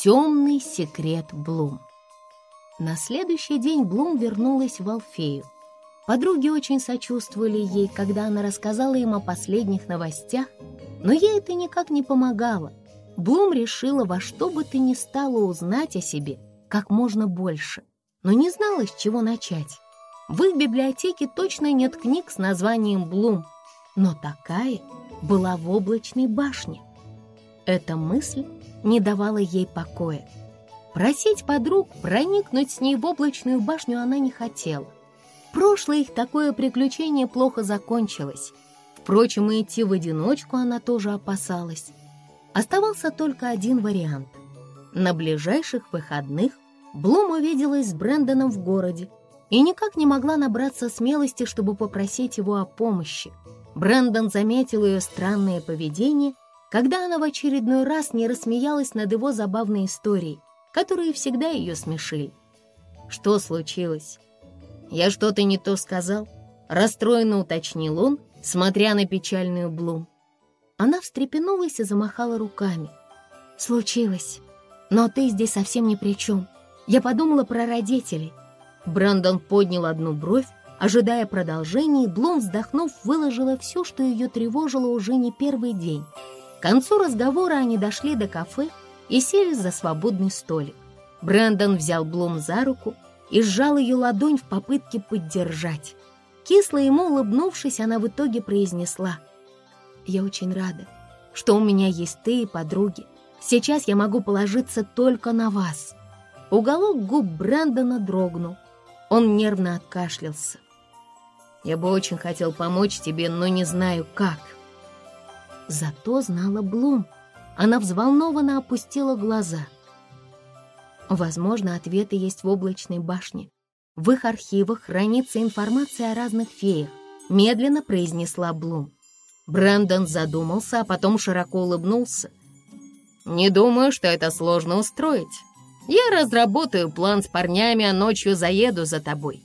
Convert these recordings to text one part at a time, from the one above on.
Темный секрет Блум. На следующий день Блум вернулась в Алфею. Подруги очень сочувствовали ей, когда она рассказала им о последних новостях, но ей это никак не помогало. Блум решила во что бы ты ни стало узнать о себе как можно больше, но не знала, с чего начать. В их библиотеке точно нет книг с названием «Блум», но такая была в облачной башне. Эта мысль не давала ей покоя. Просить подруг проникнуть с ней в облачную башню она не хотела. Прошлое их такое приключение плохо закончилось. Впрочем, и идти в одиночку она тоже опасалась. Оставался только один вариант. На ближайших выходных Блум увиделась с Брэндоном в городе и никак не могла набраться смелости, чтобы попросить его о помощи. Брэндон заметил ее странное поведение – когда она в очередной раз не рассмеялась над его забавной историей, которые всегда ее смешили. «Что случилось?» «Я что-то не то сказал?» Расстроенно уточнил он, смотря на печальную Блум. Она встрепенулась и замахала руками. «Случилось. Но ты здесь совсем ни при чем. Я подумала про родителей». Брэндон поднял одну бровь, ожидая продолжения, и Блум, вздохнув, выложила все, что ее тревожило уже не первый день. К концу разговора они дошли до кафе и сели за свободный столик. Брэндон взял Блум за руку и сжал ее ладонь в попытке поддержать. Кисло ему улыбнувшись, она в итоге произнесла. «Я очень рада, что у меня есть ты и подруги. Сейчас я могу положиться только на вас». Уголок губ Брэндона дрогнул. Он нервно откашлялся. «Я бы очень хотел помочь тебе, но не знаю, как». Зато знала Блум. Она взволнованно опустила глаза. Возможно, ответы есть в облачной башне. В их архивах хранится информация о разных феях, медленно произнесла Блум. Брэндон задумался, а потом широко улыбнулся. «Не думаю, что это сложно устроить. Я разработаю план с парнями, а ночью заеду за тобой.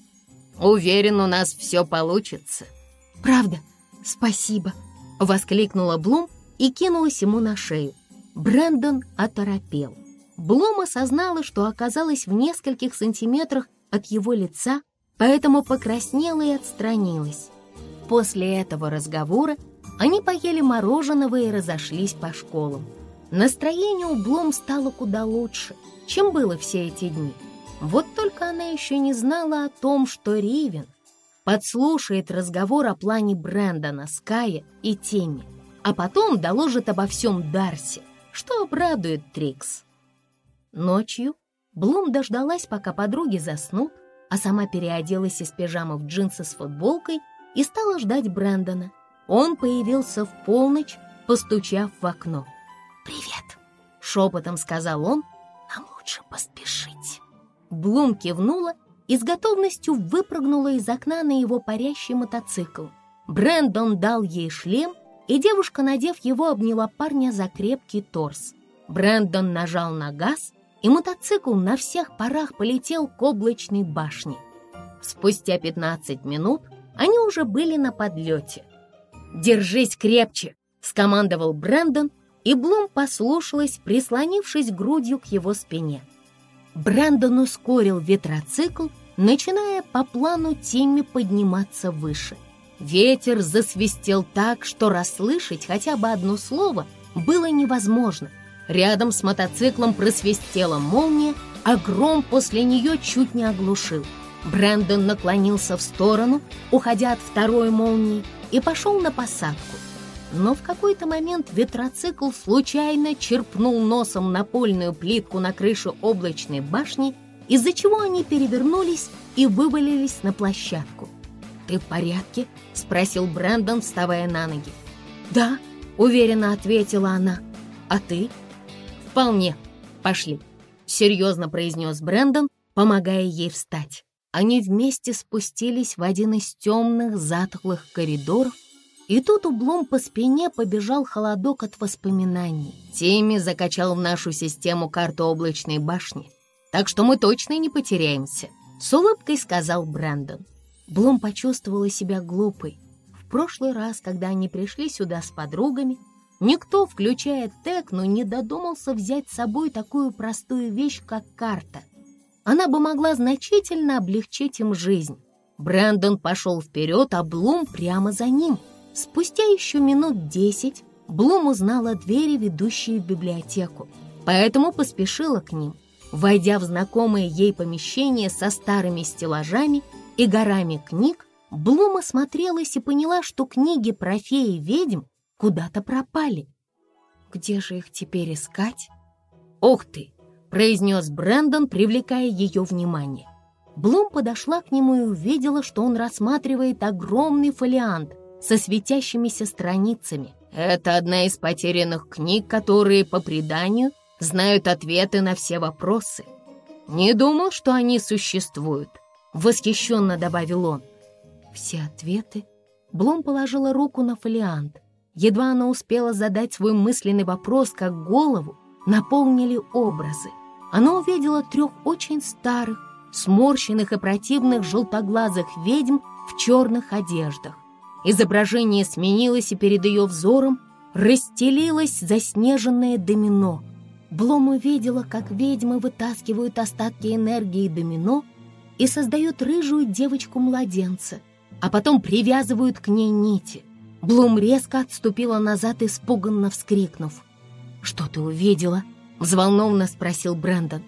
Уверен, у нас все получится». «Правда? Спасибо», — воскликнула Блум и кинулась ему на шею. Брэндон оторопел. Блум осознала, что оказалась в нескольких сантиметрах от его лица, поэтому покраснела и отстранилась. После этого разговора они поели мороженого и разошлись по школам. Настроение у Блум стало куда лучше, чем было все эти дни. Вот только она еще не знала о том, что Ривен подслушает разговор о плане Брэндона, Ская и Теми, а потом доложит обо всем Дарси, что обрадует Трикс. Ночью Блум дождалась, пока подруги заснут, а сама переоделась из пижамы в джинсы с футболкой и стала ждать Брэндона. Он появился в полночь, постучав в окно. «Привет!» — шепотом сказал он. «Нам лучше поспешить». Блум кивнула и с готовностью выпрыгнула из окна на его парящий мотоцикл. Брэндон дал ей шлем, и девушка, надев его, обняла парня за крепкий торс. Брэндон нажал на газ, и мотоцикл на всех парах полетел к облачной башне. Спустя 15 минут они уже были на подлете. «Держись крепче!» — скомандовал Брэндон, и Блум послушалась, прислонившись грудью к его спине. Брэндон ускорил ветроцикл, начиная по плану Тимми подниматься выше. Ветер засвистел так, что расслышать хотя бы одно слово было невозможно. Рядом с мотоциклом просвистела молния, а гром после нее чуть не оглушил. Брэндон наклонился в сторону, уходя от второй молнии, и пошел на посадку но в какой-то момент ветроцикл случайно черпнул носом напольную плитку на крыше облачной башни, из-за чего они перевернулись и вывалились на площадку. «Ты в порядке?» — спросил Брэндон, вставая на ноги. «Да», — уверенно ответила она. «А ты?» «Вполне. Пошли», — серьезно произнес Брэндон, помогая ей встать. Они вместе спустились в один из темных затхлых коридоров, и тут ублом по спине побежал холодок от воспоминаний. Тимми закачал в нашу систему карту облачной башни, так что мы точно не потеряемся, с улыбкой сказал Брэндон. Блум почувствовала себя глупой. В прошлый раз, когда они пришли сюда с подругами, Никто, включая Текну, не додумался взять с собой такую простую вещь, как карта. Она бы могла значительно облегчить им жизнь. Брэндон пошел вперед, а Блум прямо за ним. Спустя еще минут десять Блум узнала двери, ведущие в библиотеку, поэтому поспешила к ним. Войдя в знакомое ей помещение со старыми стеллажами и горами книг, Блум осмотрелась и поняла, что книги про феи ведьм куда-то пропали. Где же их теперь искать? «Ух ты!» — произнес Брэндон, привлекая ее внимание. Блум подошла к нему и увидела, что он рассматривает огромный фолиант со светящимися страницами. Это одна из потерянных книг, которые, по преданию, знают ответы на все вопросы. «Не думал, что они существуют», — восхищенно добавил он. «Все ответы?» Блум положила руку на фолиант. Едва она успела задать свой мысленный вопрос, как голову наполнили образы. Она увидела трех очень старых, сморщенных и противных желтоглазых ведьм в черных одеждах. Изображение сменилось, и перед ее взором расстелилось заснеженное домино. Блом увидела, как ведьмы вытаскивают остатки энергии домино и создают рыжую девочку-младенца, а потом привязывают к ней нити — Блум резко отступила назад, испуганно вскрикнув. «Что ты увидела?» — взволнованно спросил Брэндон.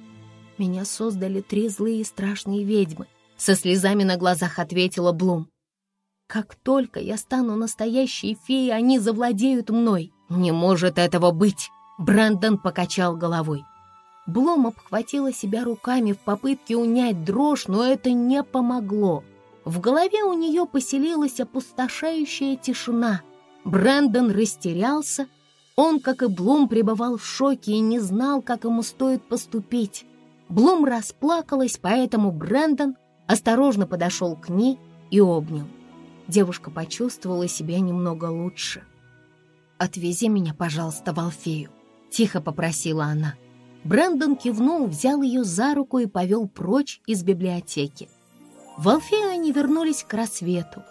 «Меня создали три злые и страшные ведьмы», — со слезами на глазах ответила Блум. «Как только я стану настоящей феей, они завладеют мной». «Не может этого быть!» — Брэндон покачал головой. Блум обхватила себя руками в попытке унять дрожь, но это не помогло. В голове у нее поселилась опустошающая тишина. Брэндон растерялся. Он, как и Блум, пребывал в шоке и не знал, как ему стоит поступить. Блум расплакалась, поэтому Брэндон осторожно подошел к ней и обнял. Девушка почувствовала себя немного лучше. «Отвези меня, пожалуйста, в Алфею», — тихо попросила она. Брэндон кивнул, взял ее за руку и повел прочь из библиотеки. В Алфею они вернулись к рассвету.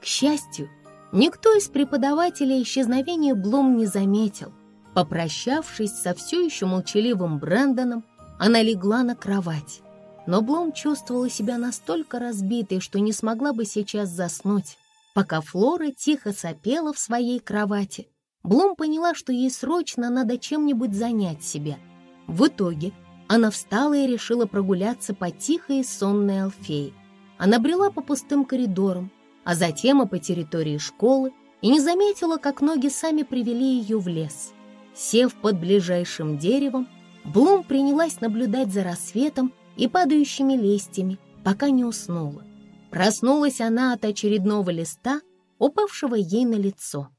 К счастью, никто из преподавателей исчезновения Блум не заметил. Попрощавшись со все еще молчаливым Брэндоном, она легла на кровать. Но Блум чувствовала себя настолько разбитой, что не смогла бы сейчас заснуть. Пока Флора тихо сопела в своей кровати, Блум поняла, что ей срочно надо чем-нибудь занять себя. В итоге она встала и решила прогуляться по тихой и сонной Алфее. Она брела по пустым коридорам, а затем и по территории школы, и не заметила, как ноги сами привели ее в лес. Сев под ближайшим деревом, Блум принялась наблюдать за рассветом и падающими листьями, пока не уснула. Проснулась она от очередного листа, упавшего ей на лицо.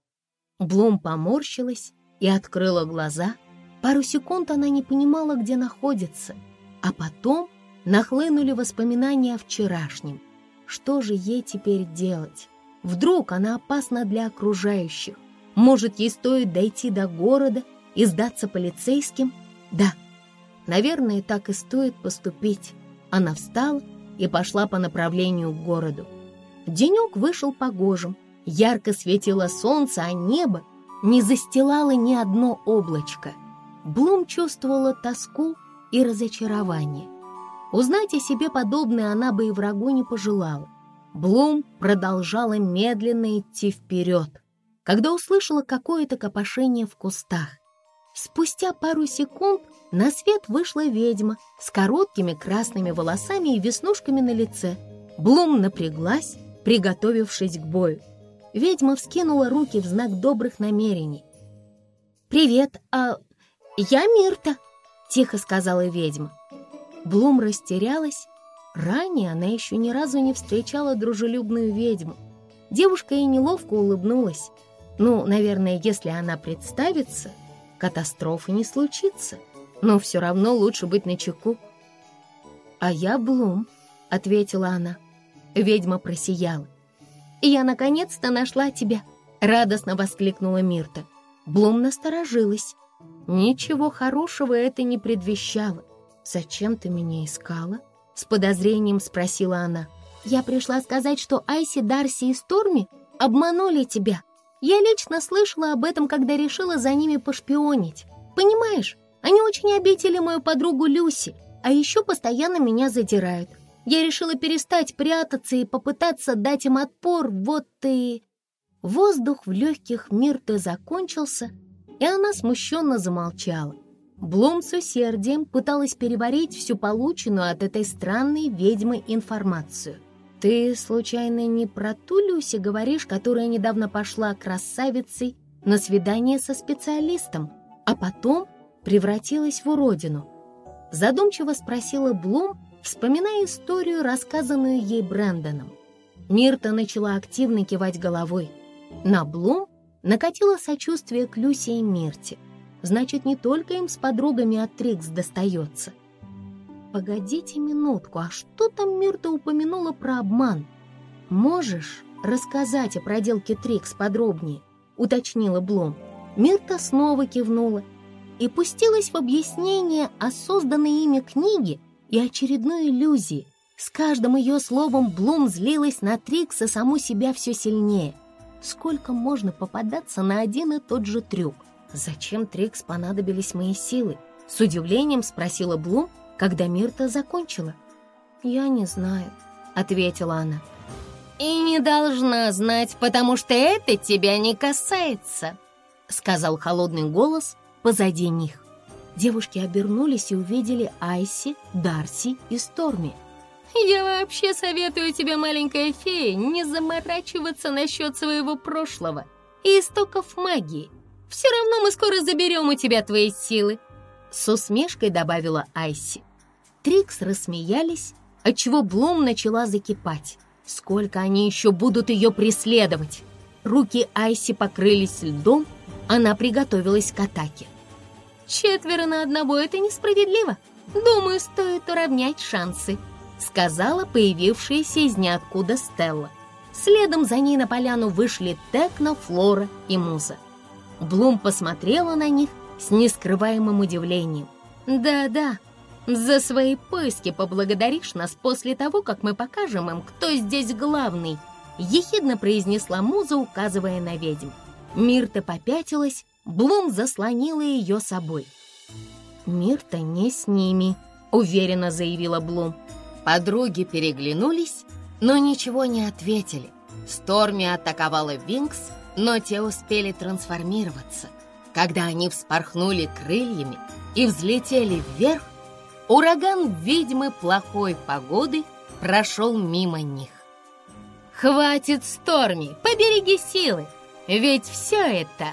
Блум поморщилась и открыла глаза. Пару секунд она не понимала, где находится, а потом Нахлынули воспоминания о вчерашнем. Что же ей теперь делать? Вдруг она опасна для окружающих? Может, ей стоит дойти до города и сдаться полицейским? Да, наверное, так и стоит поступить. Она встала и пошла по направлению к городу. Денек вышел погожим, ярко светило солнце, а небо не застилало ни одно облачко. Блум чувствовала тоску и разочарование. Узнать о себе подобное она бы и врагу не пожелала. Блум продолжала медленно идти вперед, когда услышала какое-то копошение в кустах. Спустя пару секунд на свет вышла ведьма с короткими красными волосами и веснушками на лице. Блум напряглась, приготовившись к бою. Ведьма вскинула руки в знак добрых намерений. «Привет, а я Мирта», — тихо сказала ведьма. Блум растерялась. Ранее она еще ни разу не встречала дружелюбную ведьму. Девушка ей неловко улыбнулась. Ну, наверное, если она представится, катастрофы не случится. Но все равно лучше быть начеку. «А я Блум», — ответила она. Ведьма просияла. «Я наконец-то нашла тебя!» — радостно воскликнула Мирта. Блум насторожилась. Ничего хорошего это не предвещало. «Зачем ты меня искала?» — с подозрением спросила она. «Я пришла сказать, что Айси, Дарси и Сторми обманули тебя». Я лично слышала об этом, когда решила за ними пошпионить. Понимаешь, они очень обидели мою подругу Люси, а еще постоянно меня задирают. Я решила перестать прятаться и попытаться дать им отпор, вот и... Воздух в легких Мирты закончился, и она смущенно замолчала. Блум с усердием пыталась переварить всю полученную от этой странной ведьмы информацию. «Ты, случайно, не про ту Люси говоришь, которая недавно пошла красавицей на свидание со специалистом, а потом превратилась в уродину?» Задумчиво спросила Блум, вспоминая историю, рассказанную ей Брэндоном. Мирта начала активно кивать головой. На Блум накатило сочувствие к Люсе и Мирте. Значит, не только им с подругами от Трикс достается. Погодите минутку, а что там Мирта упомянула про обман? Можешь рассказать о проделке Трикс подробнее? Уточнила Блум. Мирта снова кивнула и пустилась в объяснение о созданной ими книге и очередной иллюзии. С каждым ее словом Блум злилась на Трикс и саму себя все сильнее. Сколько можно попадаться на один и тот же трюк? Зачем Трикс понадобились мои силы? С удивлением спросила Блум, когда Мирта закончила. «Я не знаю», — ответила она. «И не должна знать, потому что это тебя не касается», — сказал холодный голос позади них. Девушки обернулись и увидели Айси, Дарси и Сторми. «Я вообще советую тебе, маленькая фея, не заморачиваться насчет своего прошлого и истоков магии. Все равно мы скоро заберем у тебя твои силы», — с усмешкой добавила Айси. Трикс рассмеялись, отчего Блум начала закипать. Сколько они еще будут ее преследовать? Руки Айси покрылись льдом, она приготовилась к атаке. «Четверо на одного — это несправедливо. Думаю, стоит уравнять шансы», — сказала появившаяся из ниоткуда Стелла. Следом за ней на поляну вышли Текно, Флора и Муза. Блум посмотрела на них с нескрываемым удивлением. «Да-да, за свои поиски поблагодаришь нас после того, как мы покажем им, кто здесь главный», — ехидно произнесла Муза, указывая на ведьм. Мирта попятилась, Блум заслонила ее собой. «Мир-то не с ними», — уверенно заявила Блум. Подруги переглянулись, но ничего не ответили. Сторми атаковала Винкс, но те успели трансформироваться. Когда они вспорхнули крыльями и взлетели вверх, ураган ведьмы плохой погоды прошел мимо них. «Хватит, Сторми, побереги силы, ведь все это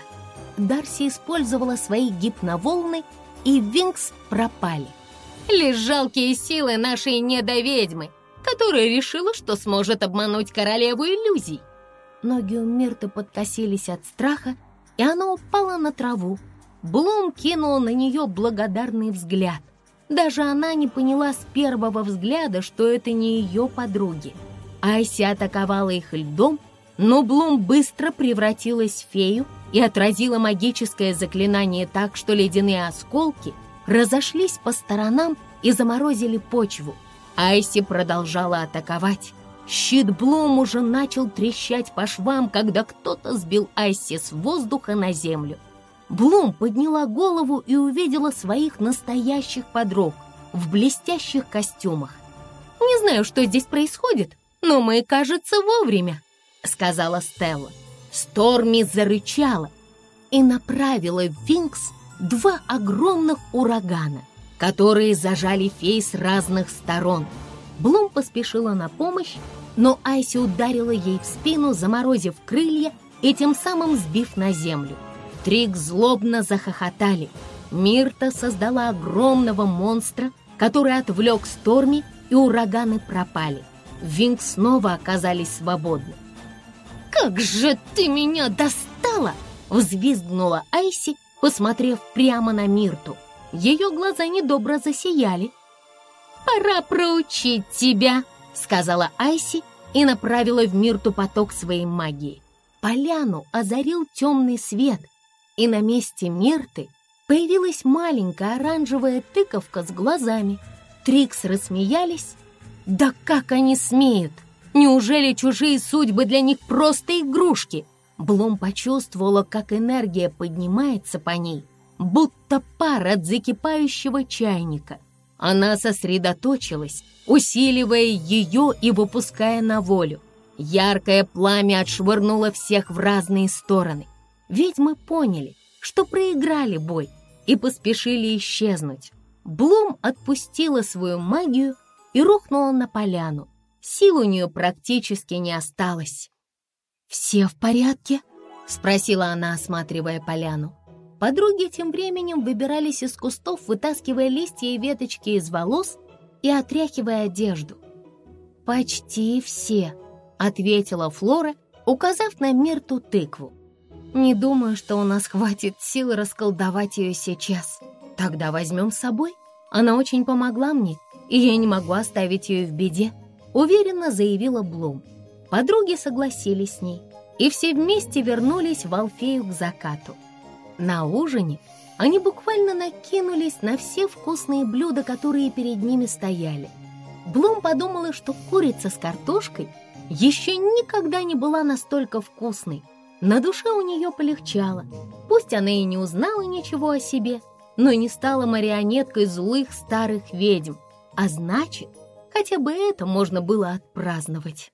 Дарси использовала свои гипноволны, и Винкс пропали. Лишь жалкие силы нашей недоведьмы, которая решила, что сможет обмануть королеву иллюзий. Ноги у Мирты подкосились от страха, и она упала на траву. Блум кинул на нее благодарный взгляд. Даже она не поняла с первого взгляда, что это не ее подруги. Айси атаковала их льдом, но Блум быстро превратилась в фею и отразила магическое заклинание так, что ледяные осколки разошлись по сторонам и заморозили почву. Айси продолжала атаковать. Щит Блум уже начал трещать по швам, когда кто-то сбил Айси с воздуха на землю. Блум подняла голову и увидела своих настоящих подруг в блестящих костюмах. «Не знаю, что здесь происходит, но мы, кажется, вовремя», — сказала Стелла. Сторми зарычала и направила в Винкс два огромных урагана, которые зажали фей с разных сторон. Блум поспешила на помощь, но Айси ударила ей в спину, заморозив крылья и тем самым сбив на землю. Трик злобно захохотали. Мирта создала огромного монстра, который отвлек Сторми, и ураганы пропали. Винкс снова оказались свободны. «Как же ты меня достала!» — взвизгнула Айси, посмотрев прямо на Мирту. Ее глаза недобро засияли. «Пора проучить тебя!» — сказала Айси и направила в Мирту поток своей магии. Поляну озарил темный свет, и на месте Мирты появилась маленькая оранжевая тыковка с глазами. Трикс рассмеялись. «Да как они смеют!» Неужели чужие судьбы для них просто игрушки? Блум почувствовала, как энергия поднимается по ней, будто пар от закипающего чайника. Она сосредоточилась, усиливая ее и выпуская на волю. Яркое пламя отшвырнуло всех в разные стороны. Ведьмы поняли, что проиграли бой и поспешили исчезнуть. Блум отпустила свою магию и рухнула на поляну. Сил у нее практически не осталось. «Все в порядке?» — спросила она, осматривая поляну. Подруги тем временем выбирались из кустов, вытаскивая листья и веточки из волос и отряхивая одежду. «Почти все», — ответила Флора, указав на Мирту тыкву. «Не думаю, что у нас хватит сил расколдовать ее сейчас. Тогда возьмем с собой. Она очень помогла мне, и я не могу оставить ее в беде», — уверенно заявила Блум. Подруги согласились с ней, и все вместе вернулись в Алфею к закату. На ужине они буквально накинулись на все вкусные блюда, которые перед ними стояли. Блум подумала, что курица с картошкой еще никогда не была настолько вкусной. На душе у нее полегчало. Пусть она и не узнала ничего о себе, но не стала марионеткой злых старых ведьм. А значит, хотя бы это можно было отпраздновать.